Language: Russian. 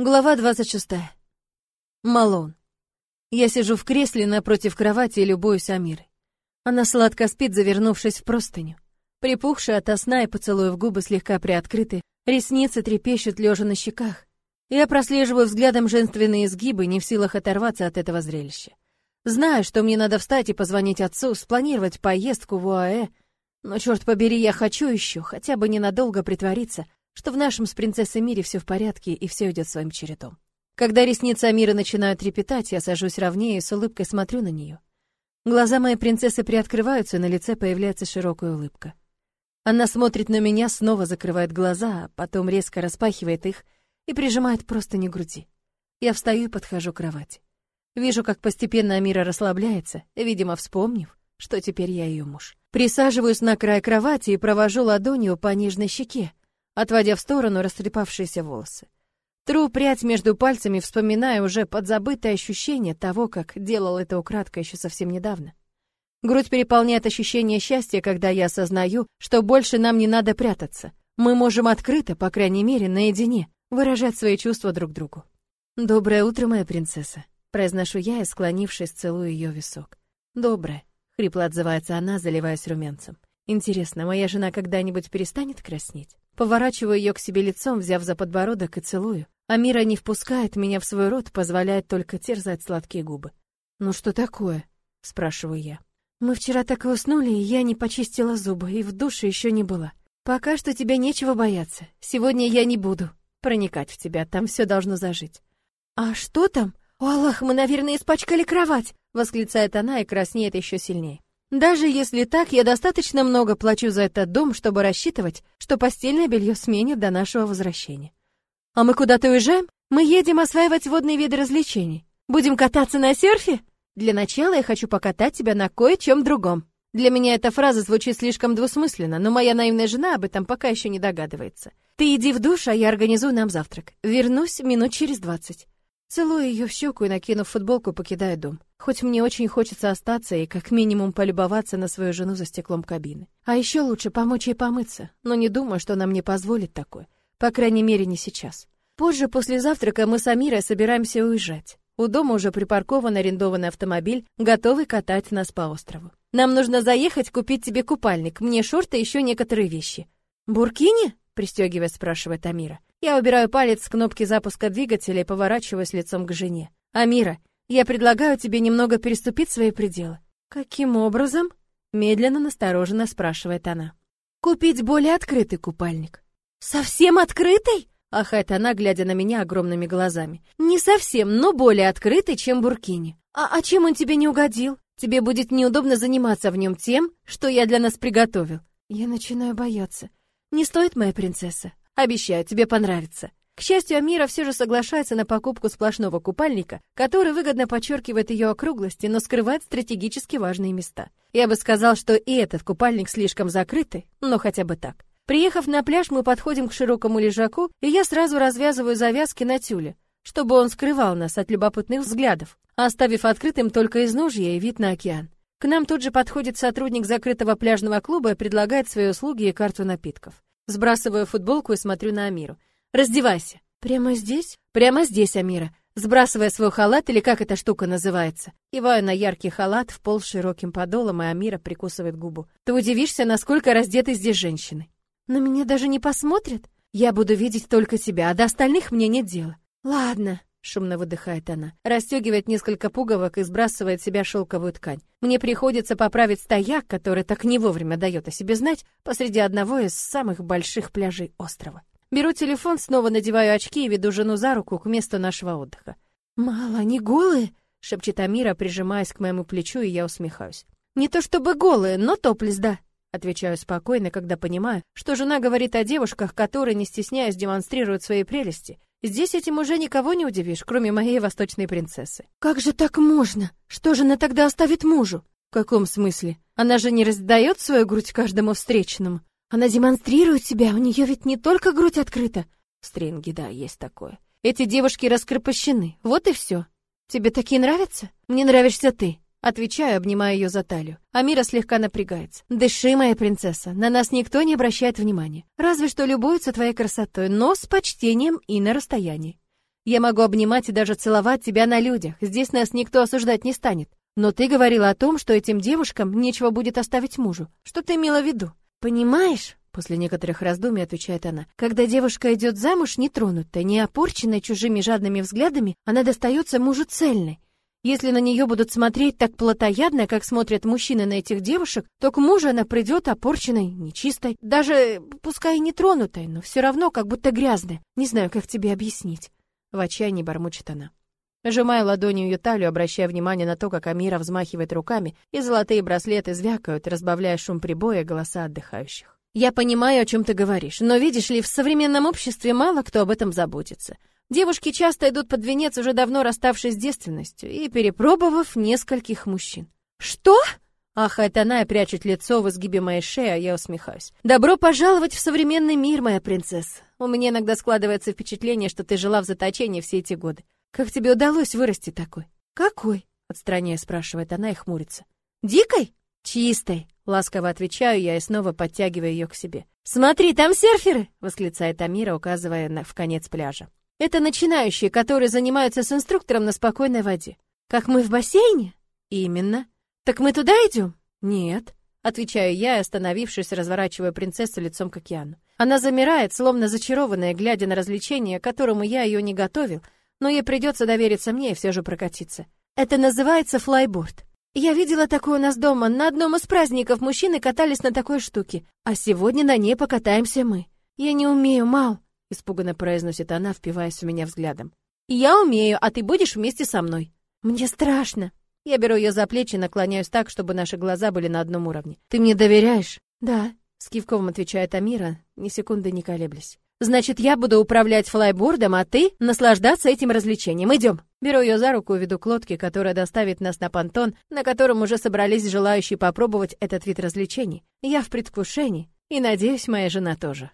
Глава 26. Малон. Я сижу в кресле напротив кровати и любуюсь Амирой. Она сладко спит, завернувшись в простыню. Припухшая ото сна и поцелуев губы слегка приоткрыты, ресницы трепещут лежа на щеках. Я прослеживаю взглядом женственные изгибы, не в силах оторваться от этого зрелища. Знаю, что мне надо встать и позвонить отцу, спланировать поездку в УАЭ, но, черт побери, я хочу еще, хотя бы ненадолго притвориться, что в нашем с принцессой мире все в порядке и все идет своим чередом. Когда ресницы Амира начинают трепетать, я сажусь ровнее и с улыбкой смотрю на нее. Глаза моей принцессы приоткрываются, и на лице появляется широкая улыбка. Она смотрит на меня, снова закрывает глаза, а потом резко распахивает их и прижимает просто не груди. Я встаю и подхожу к кровати. Вижу, как постепенно Амира расслабляется, видимо, вспомнив, что теперь я ее муж. Присаживаюсь на край кровати и провожу ладонью по нижней щеке, отводя в сторону растрепавшиеся волосы. Тру прядь между пальцами, вспоминая уже подзабытое ощущение того, как делал это украдкой еще совсем недавно. Грудь переполняет ощущение счастья, когда я осознаю, что больше нам не надо прятаться. Мы можем открыто, по крайней мере, наедине, выражать свои чувства друг другу. «Доброе утро, моя принцесса», — произношу я и, склонившись, целую ее висок. «Доброе», — хрипло отзывается она, заливаясь румянцем. «Интересно, моя жена когда-нибудь перестанет краснеть?» Поворачиваю ее к себе лицом, взяв за подбородок и целую. Амира не впускает меня в свой рот, позволяет только терзать сладкие губы. «Ну что такое?» — спрашиваю я. «Мы вчера так и уснули, и я не почистила зубы, и в душе еще не была. Пока что тебе нечего бояться. Сегодня я не буду проникать в тебя, там все должно зажить». «А что там? О, Аллах, мы, наверное, испачкали кровать!» — восклицает она и краснеет еще сильнее. Даже если так, я достаточно много плачу за этот дом, чтобы рассчитывать, что постельное белье сменит до нашего возвращения. А мы куда-то уезжаем? Мы едем осваивать водные виды развлечений. Будем кататься на серфе? Для начала я хочу покатать тебя на кое-чем другом. Для меня эта фраза звучит слишком двусмысленно, но моя наивная жена об этом пока еще не догадывается. Ты иди в душ, а я организую нам завтрак. Вернусь минут через двадцать. Целую ее в щеку и, накинув футболку, покидаю дом. Хоть мне очень хочется остаться и как минимум полюбоваться на свою жену за стеклом кабины. А еще лучше помочь ей помыться, но не думаю, что она мне позволит такое. По крайней мере, не сейчас. Позже, после завтрака, мы с Амирой собираемся уезжать. У дома уже припаркован арендованный автомобиль, готовый катать нас по острову. Нам нужно заехать купить тебе купальник, мне шорты и еще некоторые вещи. «Буркини?» — пристегивая, спрашивает Амира. Я убираю палец с кнопки запуска двигателя и поворачиваюсь лицом к жене. «Амира, я предлагаю тебе немного переступить свои пределы». «Каким образом?» — медленно, настороженно спрашивает она. «Купить более открытый купальник». «Совсем открытый?» — ахает она, глядя на меня огромными глазами. «Не совсем, но более открытый, чем буркини. А, а чем он тебе не угодил? Тебе будет неудобно заниматься в нем тем, что я для нас приготовил». Я начинаю бояться. «Не стоит, моя принцесса. Обещаю, тебе понравится. К счастью, Амира все же соглашается на покупку сплошного купальника, который выгодно подчеркивает ее округлости, но скрывает стратегически важные места. Я бы сказал, что и этот купальник слишком закрытый, но хотя бы так. Приехав на пляж, мы подходим к широкому лежаку, и я сразу развязываю завязки на тюле, чтобы он скрывал нас от любопытных взглядов, оставив открытым только изножье и вид на океан. К нам тут же подходит сотрудник закрытого пляжного клуба и предлагает свои услуги и карту напитков. Сбрасываю футболку и смотрю на Амиру. «Раздевайся». «Прямо здесь?» «Прямо здесь, Амира. Сбрасывая свой халат, или как эта штука называется. Киваю на яркий халат в пол с широким подолом, и Амира прикусывает губу. Ты удивишься, насколько раздеты здесь женщины. На меня даже не посмотрят? Я буду видеть только тебя, а до остальных мне нет дела. Ладно, шумно выдыхает она, расстегивает несколько пуговок и сбрасывает с себя шелковую ткань. Мне приходится поправить стояк, который так не вовремя дает о себе знать, посреди одного из самых больших пляжей острова. Беру телефон, снова надеваю очки и веду жену за руку к месту нашего отдыха. «Мало, они голые?» — шепчет Амира, прижимаясь к моему плечу, и я усмехаюсь. «Не то чтобы голые, но топлес, да». Отвечаю спокойно, когда понимаю, что жена говорит о девушках, которые, не стесняясь, демонстрируют свои прелести, Здесь этим уже никого не удивишь, кроме моей восточной принцессы. Как же так можно? Что же она тогда оставит мужу? В каком смысле? Она же не раздает свою грудь каждому встречному. Она демонстрирует себя, у нее ведь не только грудь открыта. Стринги, да, есть такое. Эти девушки раскрепощены, вот и все. Тебе такие нравятся? Мне нравишься ты. Отвечаю, обнимая ее за талию. Амира слегка напрягается. «Дыши, моя принцесса, на нас никто не обращает внимания. Разве что любуются твоей красотой, но с почтением и на расстоянии. Я могу обнимать и даже целовать тебя на людях. Здесь нас никто осуждать не станет. Но ты говорила о том, что этим девушкам нечего будет оставить мужу. Что ты имела в виду? Понимаешь? После некоторых раздумий отвечает она. Когда девушка идет замуж нетронутая, не опорченная чужими жадными взглядами, она достается мужу цельной. Если на нее будут смотреть так плотоядно, как смотрят мужчины на этих девушек, то к мужу она придет опорченной, нечистой, даже пускай и не тронутой, но все равно как будто грязной. Не знаю, как тебе объяснить. В отчаянии бормочет она. Сжимая ладонью ее талию, обращая внимание на то, как Амира взмахивает руками, и золотые браслеты звякают, разбавляя шум прибоя голоса отдыхающих. Я понимаю, о чем ты говоришь, но видишь ли, в современном обществе мало кто об этом заботится. Девушки часто идут под венец, уже давно расставшись с девственностью и перепробовав нескольких мужчин. Что? Ахает она и прячет лицо в изгибе моей шеи, а я усмехаюсь. «Добро пожаловать в современный мир, моя принцесса. У меня иногда складывается впечатление, что ты жила в заточении все эти годы. Как тебе удалось вырасти такой?» «Какой?» — отстраняя спрашивает она и хмурится. «Дикой?» «Чистой», — ласково отвечаю я и снова подтягиваю ее к себе. «Смотри, там серферы!» — восклицает Амира, указывая на, в конец пляжа. «Это начинающие, которые занимаются с инструктором на спокойной воде. Как мы в бассейне?» «Именно». «Так мы туда идем?» «Нет», — отвечаю я, остановившись, разворачивая принцессу лицом к океану. Она замирает, словно зачарованная, глядя на развлечение, к которому я ее не готовил, но ей придется довериться мне и все же прокатиться. Это называется флайборд. Я видела такое у нас дома. На одном из праздников мужчины катались на такой штуке, а сегодня на ней покатаемся мы. Я не умею, Мал, испуганно произносит она, впиваясь в меня взглядом. Я умею, а ты будешь вместе со мной. Мне страшно. Я беру ее за плечи и наклоняюсь так, чтобы наши глаза были на одном уровне. «Ты мне доверяешь?» «Да», — с кивком отвечает Амира, ни секунды не колеблясь. «Значит, я буду управлять флайбордом, а ты наслаждаться этим развлечением. Идем!» Беру ее за руку и веду к лодке, которая доставит нас на понтон, на котором уже собрались желающие попробовать этот вид развлечений. Я в предвкушении, и, надеюсь, моя жена тоже.